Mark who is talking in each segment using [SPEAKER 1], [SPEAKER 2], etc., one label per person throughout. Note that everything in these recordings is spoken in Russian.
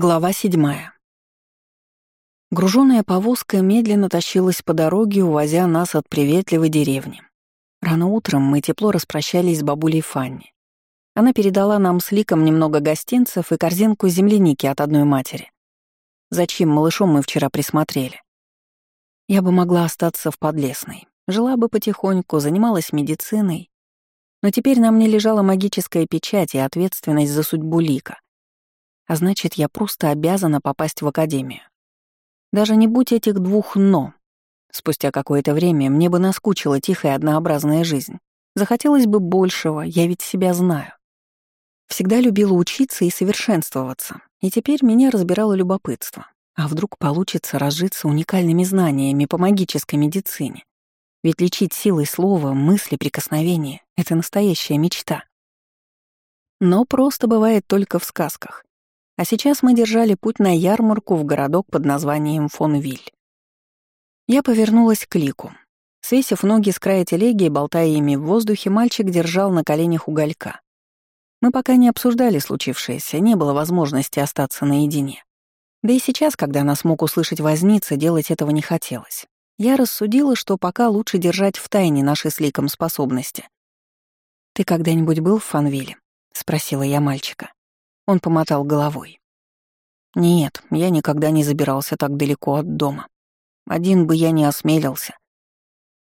[SPEAKER 1] Глава седьмая. Груженная повозка медленно тащилась по дороге, увозя нас от приветливой деревни. Рано утром мы тепло распрощались с бабулей Фанни. Она передала нам с Ликом немного гостинцев и корзинку земляники от одной матери. Зачем малышом мы вчера присмотрели? Я бы могла остаться в Подлесной. Жила бы потихоньку, занималась медициной. Но теперь на мне лежала магическая печать и ответственность за судьбу Лика — а значит, я просто обязана попасть в академию. Даже не будь этих двух «но». Спустя какое-то время мне бы наскучила тихая однообразная жизнь. Захотелось бы большего, я ведь себя знаю. Всегда любила учиться и совершенствоваться, и теперь меня разбирало любопытство. А вдруг получится разжиться уникальными знаниями по магической медицине? Ведь лечить силой слова, мысли, прикосновения — это настоящая мечта. Но просто бывает только в сказках. А сейчас мы держали путь на ярмарку в городок под названием Фонвиль. Я повернулась к Лику. Свесив ноги с края телеги и болтая ими в воздухе, мальчик держал на коленях уголька. Мы пока не обсуждали случившееся, не было возможности остаться наедине. Да и сейчас, когда нас мог услышать возница, делать этого не хотелось. Я рассудила, что пока лучше держать в тайне наши с Ликом способности. «Ты когда-нибудь был в Фанвиле?» — спросила я мальчика. Он помотал головой. «Нет, я никогда не забирался так далеко от дома. Один бы я не осмелился».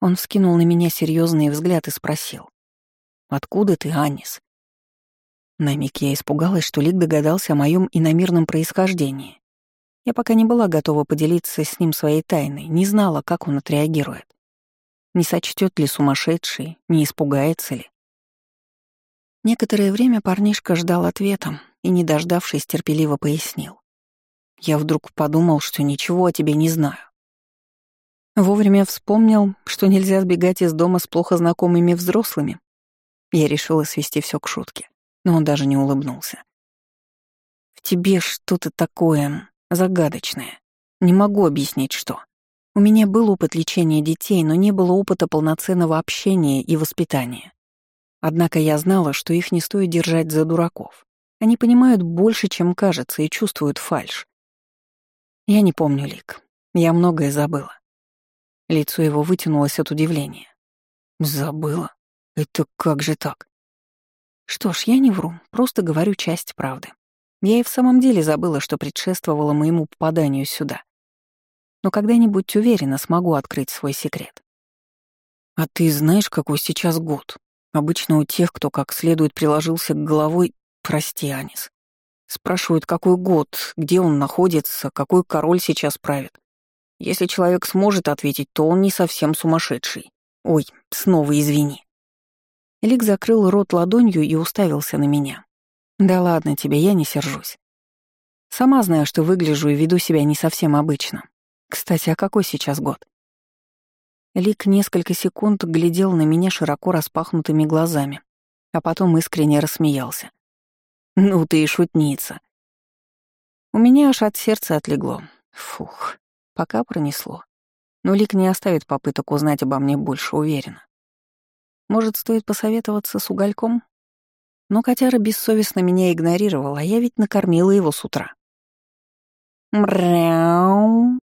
[SPEAKER 1] Он вскинул на меня серьезный взгляд и спросил. «Откуда ты, Анис?» На миг я испугалась, что Лик догадался о моем иномирном происхождении. Я пока не была готова поделиться с ним своей тайной, не знала, как он отреагирует. Не сочтет ли сумасшедший, не испугается ли. Некоторое время парнишка ждал ответа, и, не дождавшись, терпеливо пояснил. Я вдруг подумал, что ничего о тебе не знаю. Вовремя вспомнил, что нельзя сбегать из дома с плохо знакомыми взрослыми. Я решила свести все к шутке, но он даже не улыбнулся. «В тебе что-то такое загадочное. Не могу объяснить, что. У меня был опыт лечения детей, но не было опыта полноценного общения и воспитания. Однако я знала, что их не стоит держать за дураков. Они понимают больше, чем кажется, и чувствуют фальшь. Я не помню лик. Я многое забыла. Лицо его вытянулось от удивления. Забыла? Это как же так? Что ж, я не вру, просто говорю часть правды. Я и в самом деле забыла, что предшествовало моему попаданию сюда. Но когда-нибудь уверенно смогу открыть свой секрет. А ты знаешь, какой сейчас год? Обычно у тех, кто как следует приложился к головой, Прости, Анис. Спрашивают, какой год, где он находится, какой король сейчас правит. Если человек сможет ответить, то он не совсем сумасшедший. Ой, снова извини. Лик закрыл рот ладонью и уставился на меня. Да ладно тебе, я не сержусь. Сама знаю, что выгляжу и веду себя не совсем обычно. Кстати, а какой сейчас год? Лик несколько секунд глядел на меня широко распахнутыми глазами, а потом искренне рассмеялся. Ну ты и шутница. У меня аж от сердца отлегло. Фух, пока пронесло. Но Лик не оставит попыток узнать обо мне больше, уверена. Может, стоит посоветоваться с угольком? Но котяра бессовестно меня игнорировал, а я ведь накормила его с утра. Мряу.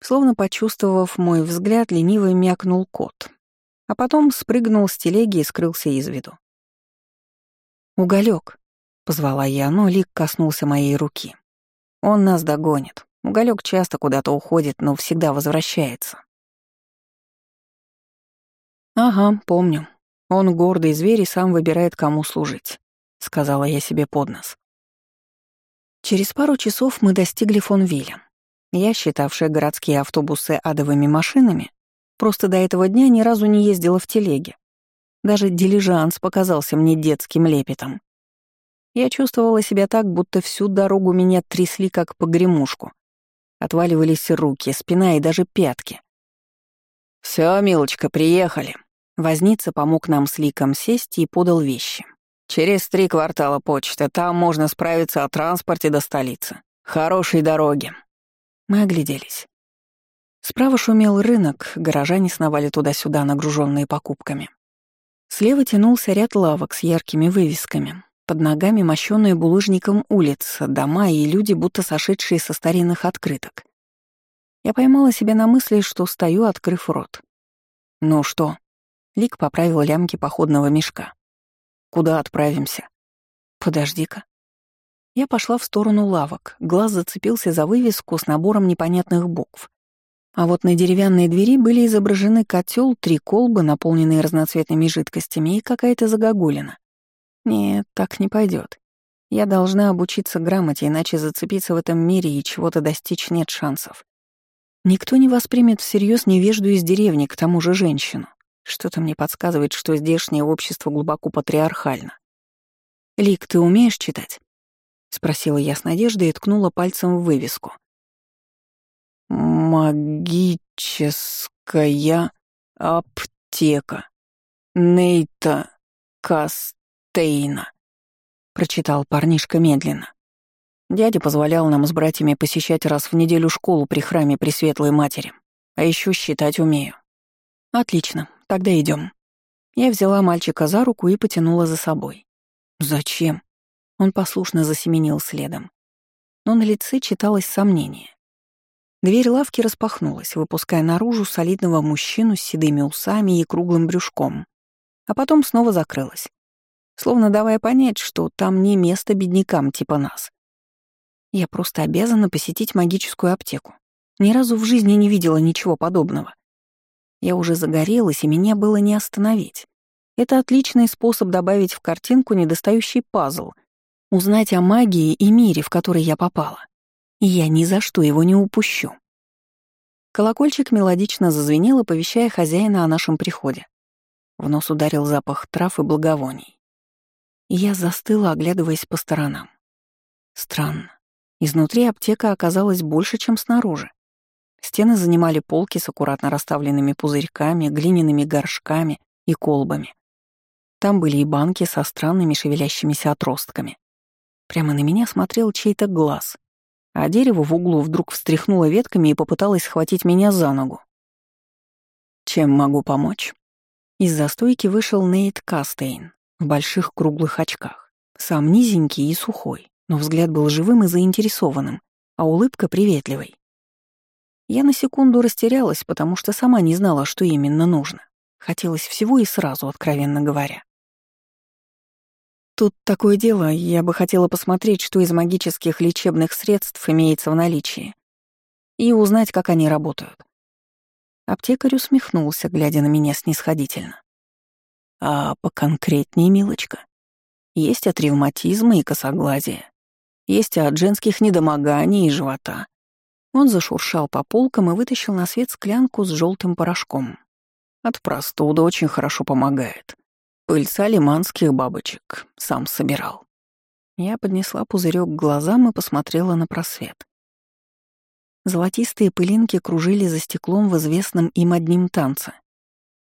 [SPEAKER 1] Словно почувствовав мой взгляд, лениво мякнул кот, а потом спрыгнул с телеги и скрылся из виду. Уголек, Позвала я, но Лик коснулся моей руки. Он нас догонит. Уголек часто куда-то уходит, но всегда возвращается. «Ага, помню. Он гордый зверь и сам выбирает, кому служить», — сказала я себе под нос. Через пару часов мы достигли Фонвиля. Я, считавшая городские автобусы адовыми машинами, просто до этого дня ни разу не ездила в телеге. Даже дилижанс показался мне детским лепетом. Я чувствовала себя так, будто всю дорогу меня трясли, как погремушку. Отваливались руки, спина и даже пятки. Все, милочка, приехали». Возница помог нам с Ликом сесть и подал вещи. «Через три квартала почта, там можно справиться о транспорте до столицы. Хорошей дороги». Мы огляделись. Справа шумел рынок, горожане сновали туда-сюда, нагруженные покупками. Слева тянулся ряд лавок с яркими вывесками, Под ногами мощённая булыжником улица, дома и люди, будто сошедшие со старинных открыток. Я поймала себя на мысли, что стою, открыв рот. «Ну что?» Лик поправил лямки походного мешка. «Куда отправимся?» «Подожди-ка». Я пошла в сторону лавок, глаз зацепился за вывеску с набором непонятных букв. А вот на деревянной двери были изображены котел, три колбы, наполненные разноцветными жидкостями, и какая-то загогулина. Нет, так не пойдет. Я должна обучиться грамоте, иначе зацепиться в этом мире и чего-то достичь нет шансов. Никто не воспримет всерьез невежду из деревни, к тому же женщину. Что-то мне подсказывает, что здешнее общество глубоко патриархально. «Лик, ты умеешь читать?» — спросила я с надеждой и ткнула пальцем в вывеску. «Магическая аптека. Нейта Каст Тейна», — прочитал парнишка медленно. Дядя позволял нам с братьями посещать раз в неделю школу при храме Пресветлой Матери. А еще считать умею. Отлично, тогда идем. Я взяла мальчика за руку и потянула за собой. Зачем? Он послушно засеменил следом. Но на лице читалось сомнение. Дверь лавки распахнулась, выпуская наружу солидного мужчину с седыми усами и круглым брюшком, а потом снова закрылась словно давая понять, что там не место беднякам типа нас. Я просто обязана посетить магическую аптеку. Ни разу в жизни не видела ничего подобного. Я уже загорелась, и меня было не остановить. Это отличный способ добавить в картинку недостающий пазл, узнать о магии и мире, в который я попала. И я ни за что его не упущу. Колокольчик мелодично зазвенел, оповещая хозяина о нашем приходе. В нос ударил запах трав и благовоний я застыла, оглядываясь по сторонам. Странно. Изнутри аптека оказалась больше, чем снаружи. Стены занимали полки с аккуратно расставленными пузырьками, глиняными горшками и колбами. Там были и банки со странными шевелящимися отростками. Прямо на меня смотрел чей-то глаз, а дерево в углу вдруг встряхнуло ветками и попыталось схватить меня за ногу. «Чем могу помочь?» Из застойки вышел Нейт Кастейн, в больших круглых очках. Сам низенький и сухой, но взгляд был живым и заинтересованным, а улыбка приветливой. Я на секунду растерялась, потому что сама не знала, что именно нужно. Хотелось всего и сразу, откровенно говоря. Тут такое дело, я бы хотела посмотреть, что из магических лечебных средств имеется в наличии, и узнать, как они работают. Аптекарь усмехнулся, глядя на меня снисходительно. А поконкретнее, милочка. Есть от ревматизма и косоглазия. Есть от женских недомоганий и живота. Он зашуршал по полкам и вытащил на свет склянку с желтым порошком. От простуды очень хорошо помогает. Пыльца лиманских бабочек. Сам собирал. Я поднесла пузырек к глазам и посмотрела на просвет. Золотистые пылинки кружили за стеклом в известном им одним танце.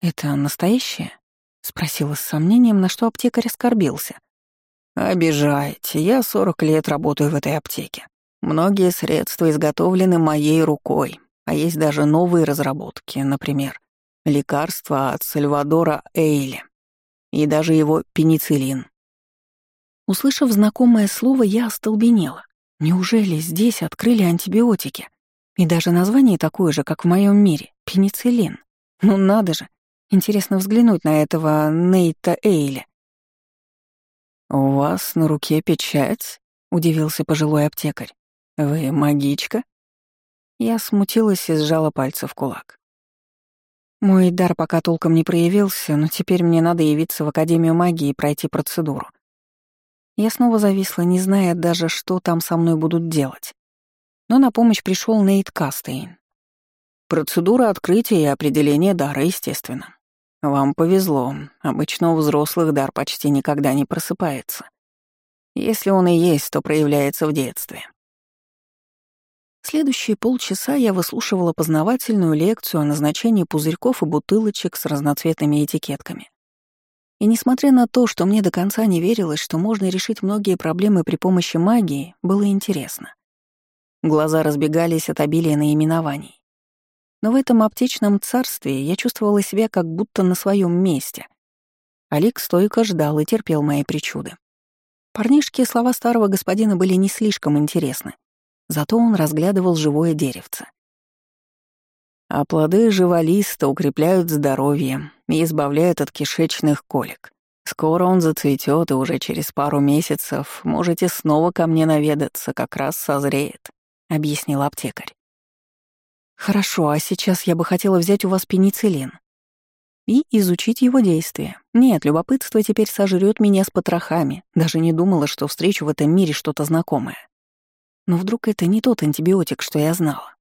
[SPEAKER 1] Это настоящее? — спросила с сомнением, на что аптекарь оскорбился. «Обижаете. Я сорок лет работаю в этой аптеке. Многие средства изготовлены моей рукой, а есть даже новые разработки, например, лекарства от Сальвадора Эйли и даже его пенициллин». Услышав знакомое слово, я остолбенела. Неужели здесь открыли антибиотики? И даже название такое же, как в моем мире — пенициллин. Ну надо же, Интересно взглянуть на этого Нейта Эйли. «У вас на руке печать?» — удивился пожилой аптекарь. «Вы магичка?» Я смутилась и сжала пальцы в кулак. Мой дар пока толком не проявился, но теперь мне надо явиться в Академию магии и пройти процедуру. Я снова зависла, не зная даже, что там со мной будут делать. Но на помощь пришел Нейт Кастейн. Процедура открытия и определения дара, естественно. Вам повезло. Обычно у взрослых дар почти никогда не просыпается. Если он и есть, то проявляется в детстве. Следующие полчаса я выслушивала познавательную лекцию о назначении пузырьков и бутылочек с разноцветными этикетками. И несмотря на то, что мне до конца не верилось, что можно решить многие проблемы при помощи магии, было интересно. Глаза разбегались от обилия наименований. Но в этом аптечном царстве я чувствовала себя как будто на своем месте. Алик стойко ждал и терпел мои причуды. Парнишке слова старого господина были не слишком интересны, зато он разглядывал живое деревце. А плоды живолиста укрепляют здоровье и избавляют от кишечных колик. Скоро он зацветет, и уже через пару месяцев можете снова ко мне наведаться, как раз созреет», — объяснил аптекарь. «Хорошо, а сейчас я бы хотела взять у вас пенициллин и изучить его действие. Нет, любопытство теперь сожрет меня с потрохами, даже не думала, что встречу в этом мире что-то знакомое. Но вдруг это не тот антибиотик, что я знала.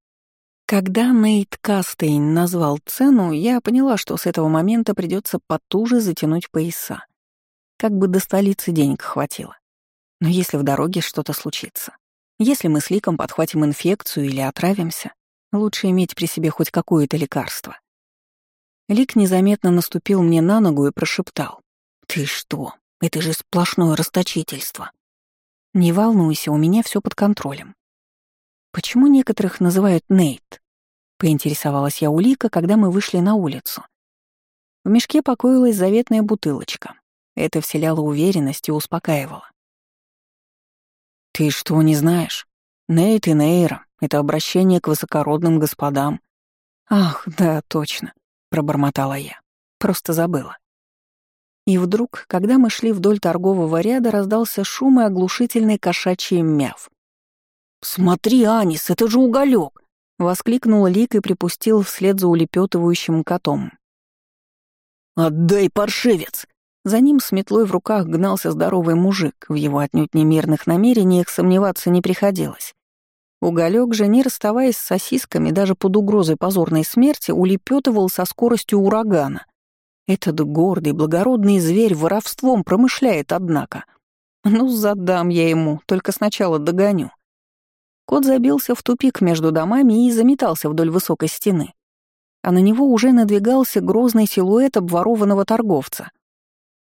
[SPEAKER 1] Когда Нейт Кастейн назвал цену, я поняла, что с этого момента придется потуже затянуть пояса. Как бы до столицы денег хватило. Но если в дороге что-то случится, если мы с Ликом подхватим инфекцию или отравимся, лучше иметь при себе хоть какое-то лекарство. Лик незаметно наступил мне на ногу и прошептал. «Ты что? Это же сплошное расточительство!» «Не волнуйся, у меня все под контролем». «Почему некоторых называют Нейт?» — поинтересовалась я у Лика, когда мы вышли на улицу. В мешке покоилась заветная бутылочка. Это вселяло уверенность и успокаивало. «Ты что, не знаешь? Нейт и Нейра — это обращение к высокородным господам». «Ах, да, точно», — пробормотала я. Просто забыла. И вдруг, когда мы шли вдоль торгового ряда, раздался шум и оглушительный кошачий мяв. «Смотри, Анис, это же уголек! воскликнул Лик и припустил вслед за улепетывающим котом. «Отдай, паршивец!» За ним с метлой в руках гнался здоровый мужик, в его отнюдь немирных намерениях сомневаться не приходилось. Уголек же, не расставаясь с сосисками, даже под угрозой позорной смерти, улепетывал со скоростью урагана. Этот гордый, благородный зверь воровством промышляет, однако. Ну, задам я ему, только сначала догоню. Кот забился в тупик между домами и заметался вдоль высокой стены. А на него уже надвигался грозный силуэт обворованного торговца.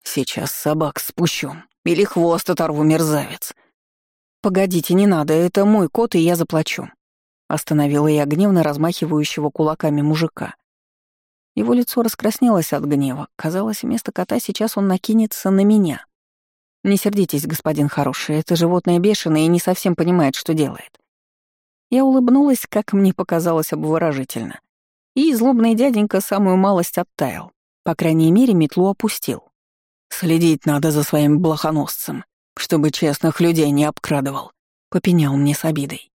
[SPEAKER 1] «Сейчас собак спущу. Или хвост оторву, мерзавец». «Погодите, не надо, это мой кот, и я заплачу». Остановила я гневно размахивающего кулаками мужика. Его лицо раскраснелось от гнева. Казалось, вместо кота сейчас он накинется на меня. «Не сердитесь, господин хороший, это животное бешеное и не совсем понимает, что делает». Я улыбнулась, как мне показалось обворожительно. И злобный дяденька самую малость оттаял. По крайней мере, метлу опустил. «Следить надо за своим блохоносцем, чтобы честных людей не обкрадывал», — попенял мне с обидой.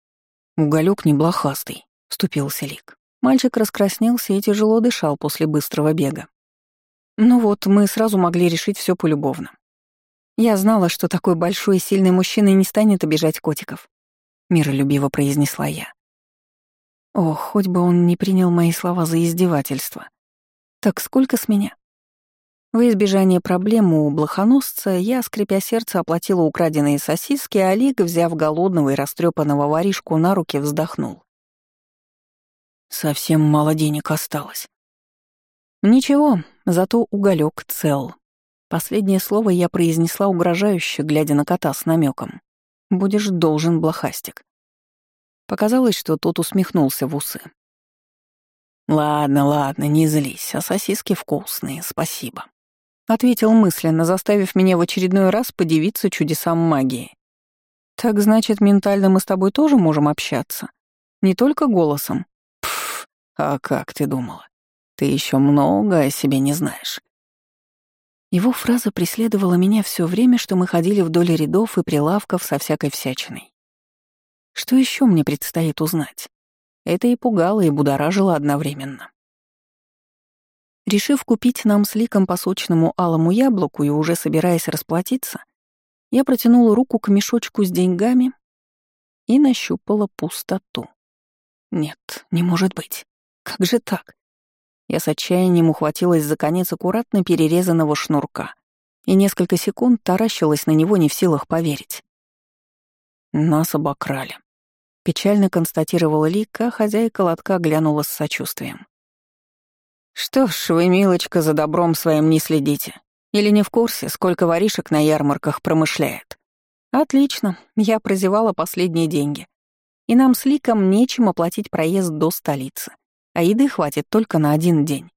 [SPEAKER 1] «Уголек не блохастый», — вступился Лик. Мальчик раскраснелся и тяжело дышал после быстрого бега. Ну вот, мы сразу могли решить все полюбовно. Я знала, что такой большой и сильный мужчина не станет обижать котиков. Миролюбиво произнесла я. Ох, хоть бы он не принял мои слова за издевательство. Так сколько с меня? В избежание проблемы у блохоносца я, скрипя сердце, оплатила украденные сосиски, а Олег, взяв голодного и растрепанного воришку на руки, вздохнул. Совсем мало денег осталось. Ничего, зато уголек цел. Последнее слово я произнесла угрожающе, глядя на кота с намеком. Будешь должен, блохастик. Показалось, что тот усмехнулся в усы. «Ладно, ладно, не злись, а сосиски вкусные, спасибо». Ответил мысленно, заставив меня в очередной раз подивиться чудесам магии. «Так значит, ментально мы с тобой тоже можем общаться? Не только голосом?» «Пф, а как ты думала? Ты еще много о себе не знаешь». Его фраза преследовала меня все время, что мы ходили вдоль рядов и прилавков со всякой всячиной. Что еще мне предстоит узнать? Это и пугало, и будоражило одновременно. Решив купить нам с Ликом по сочному алому яблоку и уже собираясь расплатиться, я протянула руку к мешочку с деньгами и нащупала пустоту. Нет, не может быть. Как же так? Я с отчаянием ухватилась за конец аккуратно перерезанного шнурка и несколько секунд таращилась на него не в силах поверить. Нас обокрали. Печально констатировала Лик, а хозяйка лотка глянула с сочувствием. «Что ж, вы, милочка, за добром своим не следите. Или не в курсе, сколько воришек на ярмарках промышляет?» «Отлично, я прозевала последние деньги. И нам с Ликом нечем оплатить проезд до столицы, а еды хватит только на один день.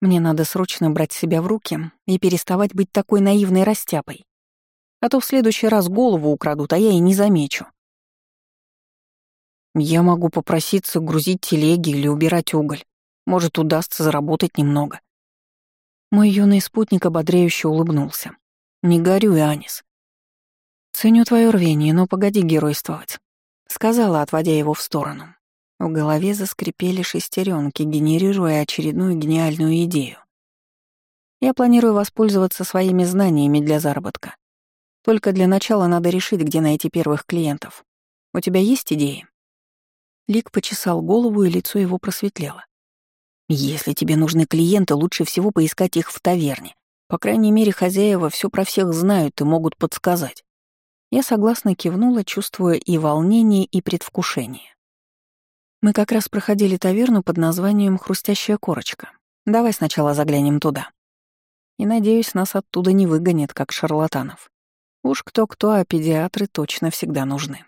[SPEAKER 1] Мне надо срочно брать себя в руки и переставать быть такой наивной растяпой. А то в следующий раз голову украдут, а я и не замечу. Я могу попроситься грузить телеги или убирать уголь. Может, удастся заработать немного. Мой юный спутник ободряюще улыбнулся. «Не горюй, Анис. Ценю твое рвение, но погоди геройствовать», — сказала, отводя его в сторону. В голове заскрипели шестеренки, генерируя очередную гениальную идею. Я планирую воспользоваться своими знаниями для заработка. Только для начала надо решить, где найти первых клиентов. У тебя есть идеи?» Лик почесал голову, и лицо его просветлело. «Если тебе нужны клиенты, лучше всего поискать их в таверне. По крайней мере, хозяева все про всех знают и могут подсказать». Я согласно кивнула, чувствуя и волнение, и предвкушение. Мы как раз проходили таверну под названием «Хрустящая корочка». Давай сначала заглянем туда. И, надеюсь, нас оттуда не выгонят, как шарлатанов. Уж кто-кто, а педиатры точно всегда нужны.